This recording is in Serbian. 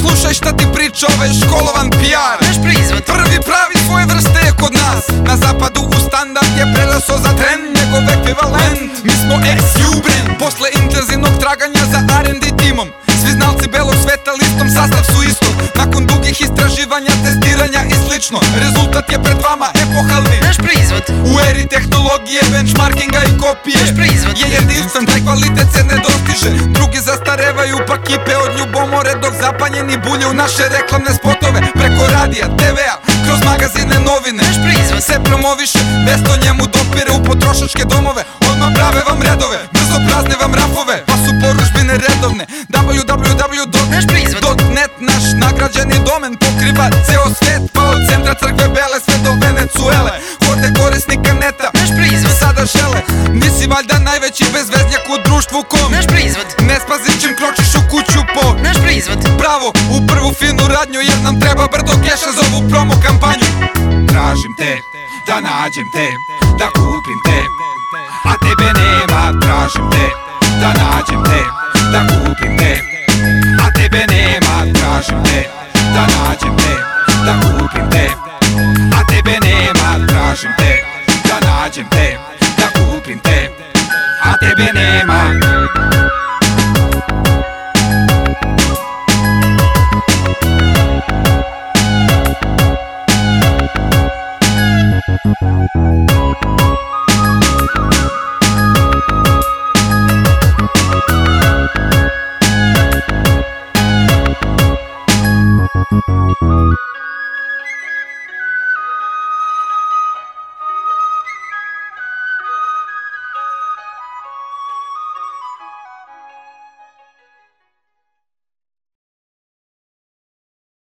Slušaj šta ti priča ovaj školovan PR. Naš proizvod Prvi pravi svoje vrste je kod nas. Na zapadu u standard je prelaso za trend Njegov ekvivalent. Mi smo ex-Ubren Posle intenzivnog traganja za R&D timom. Svi znalci belog sveta listom Sastav su isto. Nakon dugih istraživanja, testiranja i slično Rezultat je pred vama epohalni. Naš proizvod. U eri tehnologije, benchmarkinga i kopije. Naš proizvod. Je jedinstven, taj kvalitet se ne dostiže. Drugi zastarevaju pa kipe od ljubomore Dok zapanjeni bulje u naše reklamne spotove. Preko radija, TV-a, kroz magazine, novine. Naš proizvod. Se promoviše, vesto njemu dopire u potrošačke domove. Odmah prave vam redove, brzo prazne vam rafove. Pa su poružbine redovne www.net Naš nagrađeni domen pokriva ceo društvu kom Naš proizvod. Ne s pazićem kročiš u kuću po Naš proizvod. Bravo, u prvu finu radnju jer nam treba brdo keša za ovu promo kampanju. Tražim te, da nađem te, da kupim te A tebe nema, tražim te, da nađem te, da kupim te A tebe nema, tražim te, da nađem te, da kupim te A tebe nema, tražim te, da nađem te da Ate Benema. Thank